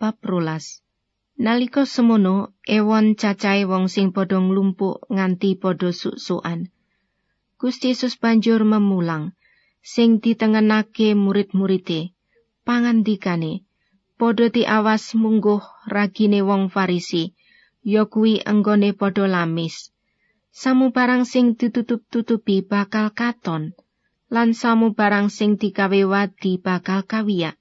bab. Nalika semono, ewon cacahe wong sing padha nglumpuk nganti padha suk-sukan. Gusti Yesus banjur memulang, sing ditengenake murid-muride, pangandikane, padha diawas mungguh ragine wong Farisi, ya kuwi enggone padha lamis. Samu barang sing ditutup-tutupi bakal katon, lan samu barang sing digawe wadi bakal kawiyak.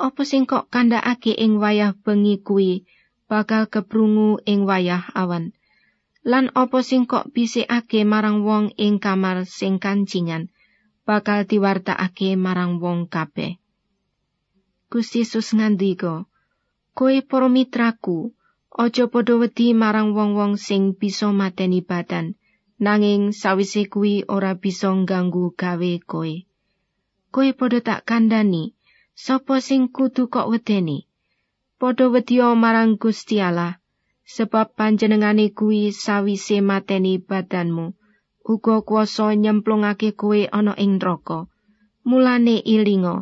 Apa sing kok kandhakake ing wayah bengi kuwi? Bakal keprungu ing wayah awan. Lan apa sing kok bisikake marang wong ing kamar sing kancingan? Bakal diwartakake marang wong kabeh. Gusti Yesus ngandika kowe para mitraku aja padha wedi marang wong-wong sing bisa mateni badan nanging sawise kuwi ora bisa ngganggu gawe kowe kowe padha tak kandhani sapa sing kudu kok wedeni padha wedya marang Gusti Allah sebab panjenengane kuwi sawise mateni badanmu uga kuasa nyemplungake kowe ana ing neraka mulane ilinga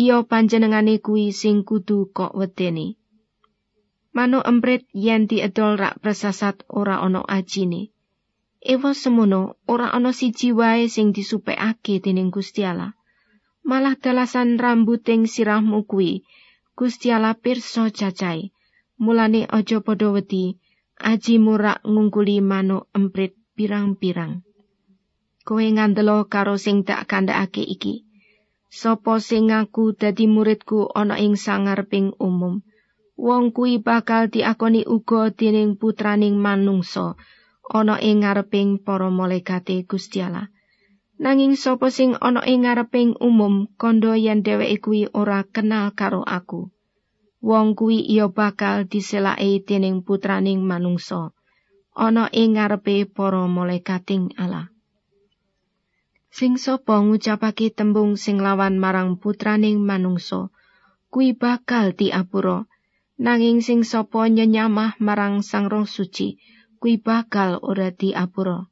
iya panjenengane kuwi sing kudu kok wedeni Manu emprit yen diedol rak presasat ora ana ajine. Ewa semono ora ana siji wae sing disupekake dening Gusti Allah. Malah dalasan rambuting sirahmu kuwi. Gusti Allah pirsa cacai. Mulane aja padha wedi aji murak ngungkuli manuk emprit pirang-pirang. Kowe ngandelo karo sing tak kandhakake iki. Sapa sing ngaku dadi muridku ana ing sangarping umum? Wong kuwi bakal diakoni uga dening putraning manungsa ana ing ngareping para malaikate Gusti Allah nanging sapa sing ana ing ngareping umum kandha yen dheweke kuwi ora kenal karo aku. Wong kuwi iya bakal diselake dening putraning manungsa. Ana ing ngarepe para malaikating Allah. Sing sapa ngucapake tembung sing lawan marang putraning manungsa kuwi bakal diapura. Nanging sing sapa nyenyamah marang sang roh suci kuwi bakal ora diapura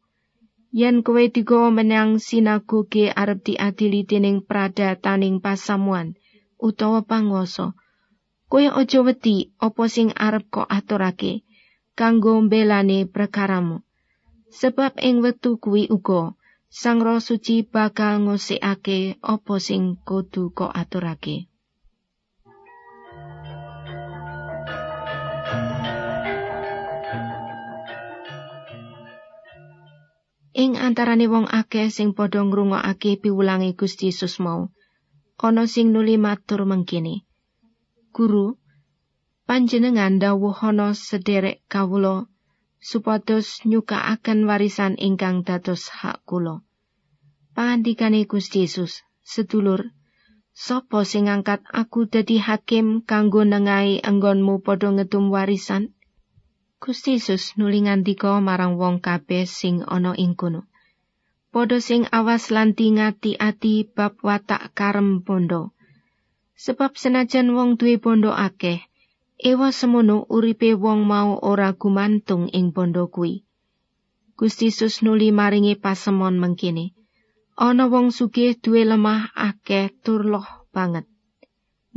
yen kowe digawa menyang sinagoge arep diadili dening pradataning pasamuan utawa panguwasa kowe aja wedi apa sing arep kok aturake kanggo mbelane prekaramu. Sebab ing wektu kuwi uga sang roh suci bakal ngosekake apa sing kudu kok aturake ing antarane wong akeh sing padha ngrungokake piwulange Gusti Yesus mau ana sing nuli matur mengkene Guru panjenengan dawuhana sederek kawula supados nyukaaken warisan ingkang dados hak kula. Pangandikane Gusti Yesus sedulur sapa sing ngangkat aku dadi hakim kanggo nengahi enggonmu padha ngedum warisan Gusti Yesus nuli ngandika marang wong kabeh sing ana ing kono. Padha sing awas lan ngati-ati bab watak karem bondo. Sebab senajan wong duwe bondo akeh, ewa semono uripe wong mau ora gumantung ing bondo kuwi. Gusti Yesus nuli maringi pasemon mengkini. Ana wong sugih duwe lemah akeh tur loh banget.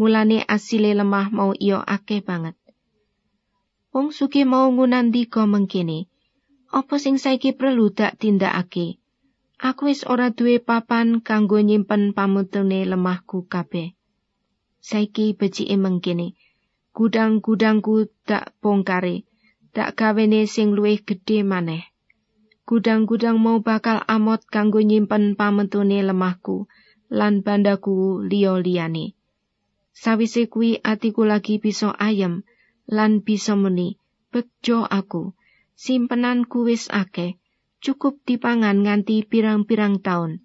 Mulane asile lemah mau iyo akeh banget. Wong suki mau ngunandika mengkene, apa sing saiki perlu dak tindakake? Aku wis ora duwe papan kanggo nyimpen pamutune lemahku kabeh. Saiki becike mengkene, gudang-gudangku dak bongkare, dak gawene sing luwih gedhe maneh. Gudang-gudang mau bakal amot kanggo nyimpen pamutune lemahku lan bandaku liya-liyane. Sawise kuwi atiku lagi bisa ayem, lan bisa muni, bejo aku, simpenanku wis akeh, cukup dipangan nganti pirang-pirang taun.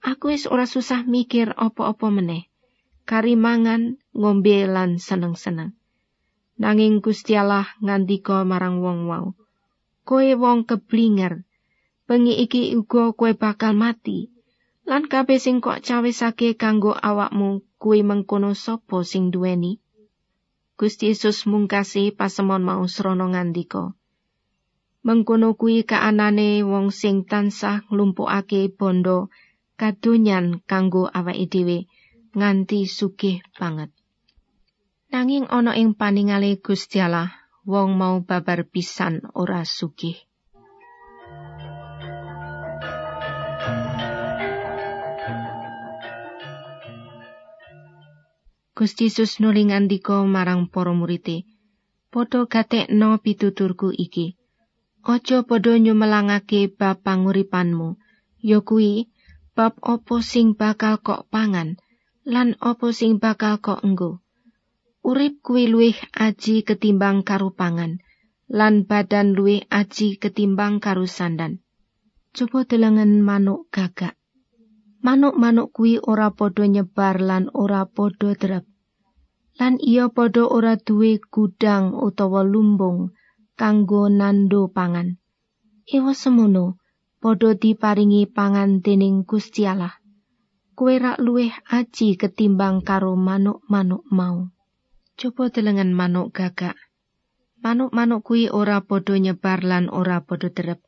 Aku wis ora susah mikir apa-apa meneh. Kari mangan, ngombe lan seneng-seneng. Nanging Gusti Allah ngandika marang wong wau. Koe wong keblinger. Bengi iki uga koe bakal mati. Lan kabeh sing kok cawisake kanggo awakmu kuwi mengkono sapa sing duweni. Gusti Yesus mungkasi pasemon mau srana ngandika. Mengkono kuwi kaanane wong sing tansah nglumpukake bondo kadonyan kanggo awake dhewe nganti sugih banget. Nanging ana ing paningale Gusti Allah, wong mau babar pisan ora sugih. Gusti Yesus nuli ngandika marang para murid-e, "Padha gatekno pituturku iki. Aja padha nyumelangake bab panguripanmu, ya kuwi bab apa sing bakal kok pangan lan apa sing bakal kok enggo. Urip kuwi luwih aji ketimbang karo pangan, lan badan luwih aji ketimbang karo sandan. Coba delengen manuk gagak. Manuk-manuk kuwi ora padha nyebar lan ora padha drep. Lan iya padha ora duwe gudang utawa lumbung kanggo nando pangan. Iwa semono, padha diparingi pangan dening Gusti Allah. Kuwe rak luwih aji ketimbang karo manuk-manuk mau. Coba delengen manuk gagak. Manuk-manuk kuwi ora padha nyebar lan ora padha drep.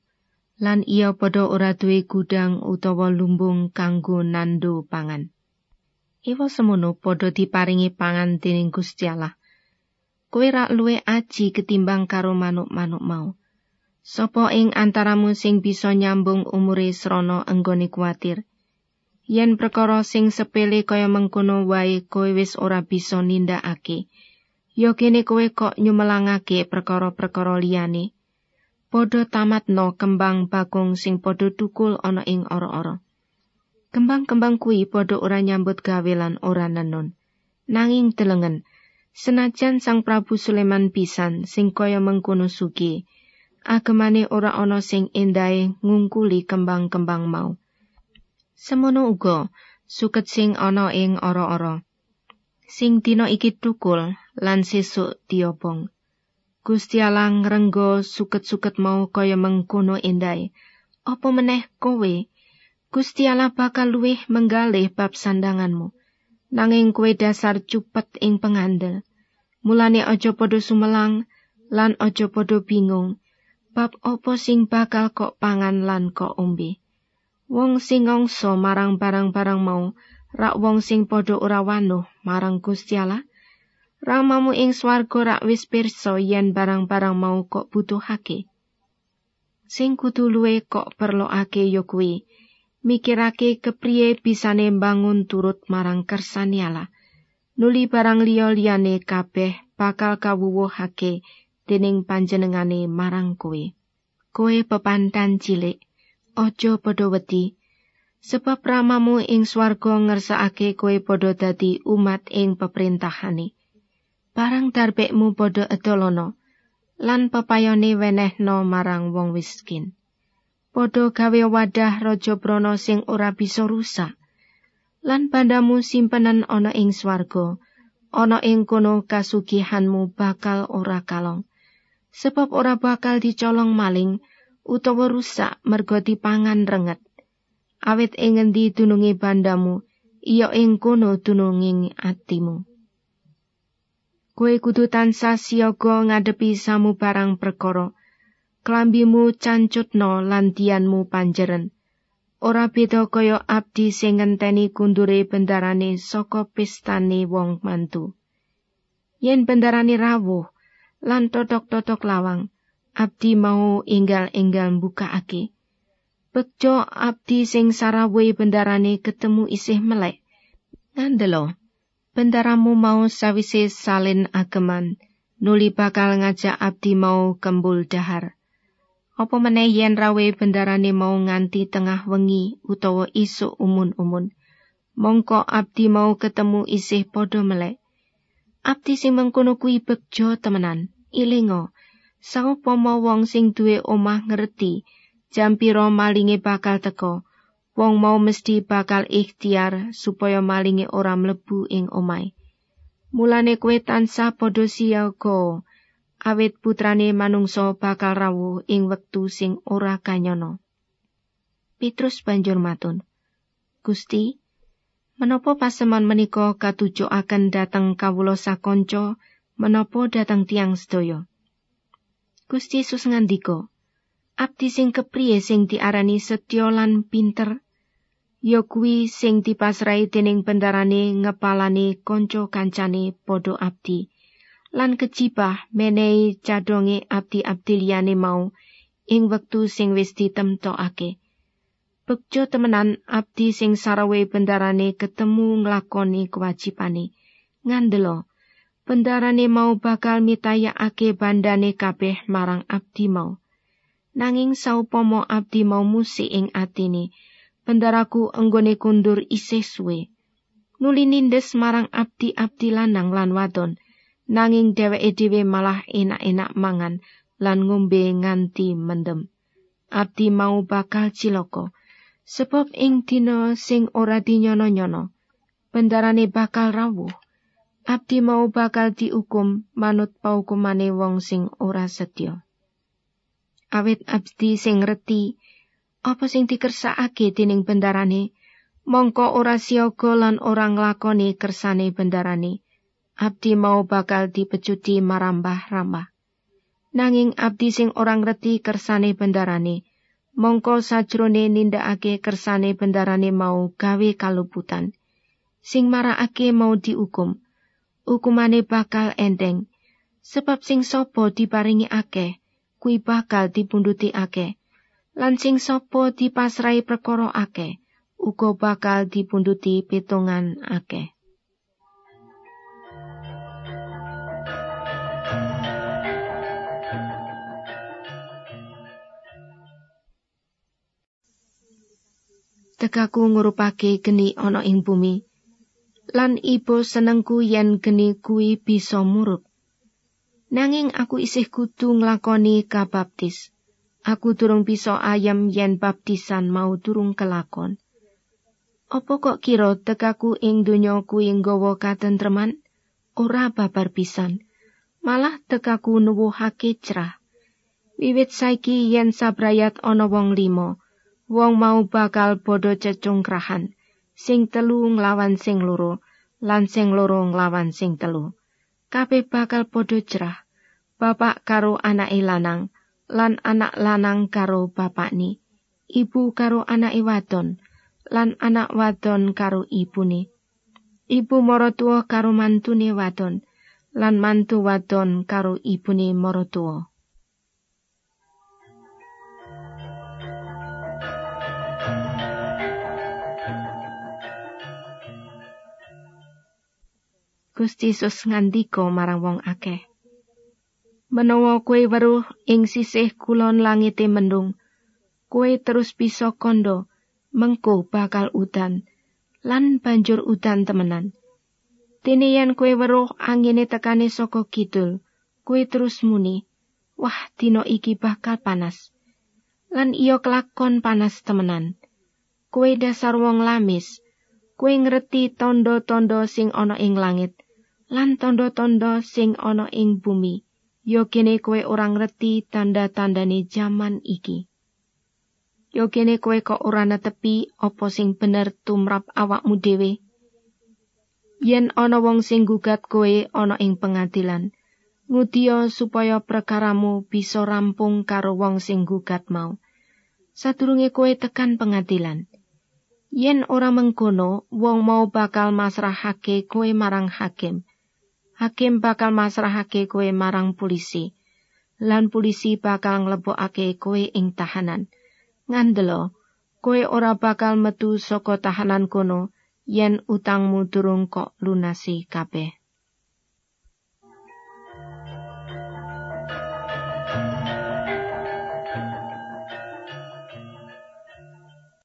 Lan iya padha ora duwe gudang utawa lumbung kanggo nando pangan. Iwa semono padha diparingi pangan dening Gusti Allah. Kowe rak luwe aji ketimbang karo manuk-manuk mau. Sopo ing antaramu sing bisa nyambung umure srana enggone kuatir? Yen perkara sing sepele kaya mengkono wae kowe wis ora bisa nindakake. Yo kene kowe kok nyumelangake perkara-perkara liyane. Padha tamatno kembang bakung sing padha tukul ana ing ora-ora. Kembang-kembang kuwi padha ora nyambut gawe lan ora nenon. Nanging delengen, senajan Sang Prabu Sulaiman pisan sing kaya mengkono sugi, agemane ora ana sing endahe ngungkuli kembang-kembang mau. Semono uga suket sing ana ing ora-ora. Sing dina iki tukul lan sesuk diobong. Gusti Allah ngrenggo suket-suket mau kaya mengkono endahe. Apa meneh kowe Gusti Allah bakal luwih menggalih bab sandanganmu. Nanging kue dasar cupet ing pengandel. Mulane aja padha sumelang lan aja padha bingung. Bab opo sing bakal kok pangan lan kok ombe. Wong sing ngongso marang barang-barang mau, rak wong sing padha ora wanuh marang Gusti Allah. Ramamu ing swarga rak wis pirsa yen barang-barang mau kok butuhake. Sing kudu luwe kok perlokake ya kuwi mikirake kepriye bisane bangun turut marang kersaniala. Nuli barang liya liyane kabeh bakal kawuwuhake dening panjenengane marang kowe. Kowe pepantan cilik, aja padha wedi. Sebab ramamu ing swarga ngersakake kowe padha dadi umat ing peperintahane. Barang darbekmu padha edolono, lan pepayone wenehno marang wong miskin. Padha gawe wadah raja brana sing ora bisa rusak. Lan bandamu simpenan ana ing swarga ana ing kono kasugihanmu bakal ora kalong. Sebab ora bakal dicolong maling utawa rusak merga dipangan renget. Awit ing ngendi dununge bandamu iya ing kono dununging atimu. Kowe kudu tansah ngadepi samu barang perkara klambimu cancutno lan dianmu panjeren. Ora beda kaya abdi sing ngenteni kundure bendarane saka pestane wong mantu. Yen bendarane rawuh lan totok-totok lawang, abdi mau inggal-inggal mbukakake. Bekjo abdi sing sarawe bendarane ketemu isih melek. Ngandelo, bendaramu mau sawise salin ageman, nuli bakal ngajak abdi mau kembul dahar. Apa meneh yen rawe bendarane mau nganti tengah wengi utawa isuk umun-umun. Mongko abdi mau ketemu isih padha melek. Abdi sing mengkono kuwi bejo temenan. Ilingo, sangupama wong sing duwe omah ngerti jam pira malinge bakal teko. Wong mau mesti bakal ikhtiar supaya malinge ora mlebu ing omahe. Mulane kowe tansah padha siaga. Awit putrane manungsa bakal rawuh ing wektu sing ora kanyono. Petrus banjur matun, Gusti, menapa pasemon menika katujukaken dhateng kawula sakonco menapa dhateng tiang sedaya? Gusti Yesus ngandika, Abdi sing kepriye sing diarani setya lan pinter, ya kuwi sing dipasrai dening bendarane ngepalane kanca kancane padha abdi. Lan kecibah menehi cadonge abdi-abdi liyane mau ing wektu sing wis ditemtokake. Bekjo temenan abdi sing sarawe bendarane ketemu nglakoni kewajibane. Ngandelo, bendarane mau bakal mitayakake bandane kabeh marang abdi mau. Nanging saupama abdi mau musik ing atine, bendaraku enggone kundur isih suwe. Nuli nindes marang abdi-abdi lanang lan wadon, nanging dheweke dhewe malah enak-enak mangan lan ngombe nganti mendem. Abdi mau bakal ciloko, sebab ing dina sing ora dinyono-nyono, bendarane bakal rawuh. Abdi mau bakal diukum manut paukumane wong sing ora setya. Awit abdi sing reti, apa sing dikersakake dening bendarane, mongko ora siaga lan ora nglakoni kersane bendarane. Abdi mau bakal dipecuti marambah-rambah. Nanging abdi sing orang reti kersane bendarane, mongko sajrone nindakake kersane bendarane mau gawe kaluputan. Sing marakake mau diukum, hukumane bakal endeng, sebab sing sopo diparingi akeh, kui bakal dipunduti akeh, lan sing sopo dipasrai perkara akeh, uga bakal dipunduti pitungan akeh. Tekaku ngurupake geni ana ing bumi, lan ibu senengku yen geni kuwi bisa murup. Nanging aku isih kudu nglakoni kabaptis. Aku durung bisa ayam yen baptisan mau durung kelakon. Apa kok kira tekaku ing donya kuwi nggawa katentreman? Ora babar pisan. Malah tekaku nuwuhake cerah. Wiwit saiki yen sabrayat ana wong limo, wong mau bakal padha cecungkrahan, sing telu nglawan sing loro, lan sing loro nglawan sing telu. Kabeh bakal padha cerah. Bapak karo anake lanang, lan anak lanang karo bapakni, ibu karo anake wadon, lan anak wadon karo ibune. Ibu marotua karo mantune wadon, lan mantu wadon karo ibune marotua. Gusti Yesus ngandika marang wong akeh. Menawa kowe weruh ing sisih kulon langite mendung, kowe terus bisa kondo mengko bakal udan lan banjur udan temenan. Dene yen kowe weruh angine tekane saka kidul, kowe terus muni, "Wah, dina iki bakal panas." Lan iya kelakon panas temenan. Kowe dasar wong lamis, kowe ngerti tondo-tondo sing ana ing langit. Lan tondo-tondo sing ana ing bumi. Yo kene kowe ora ngerti tanda-tandane jaman iki. Yo kene kowe kok ora netepi apa sing bener tumrap awakmu dhewe. Yen ana wong sing gugat kowe ana ing pengadilan ngudia supaya perkaramu bisa rampung karo wong sing gugat mau. Sadurunge kowe tekan pengadilan. Yen ora mengkono wong mau bakal masrahake kowe marang hakim hakim bakal masrahake kowe marang polisi lan polisi bakal nglebokake kowe ing tahanan. Ngandelo kowe ora bakal metu saka tahanan kono yen utangmu durung kok lunasi kabeh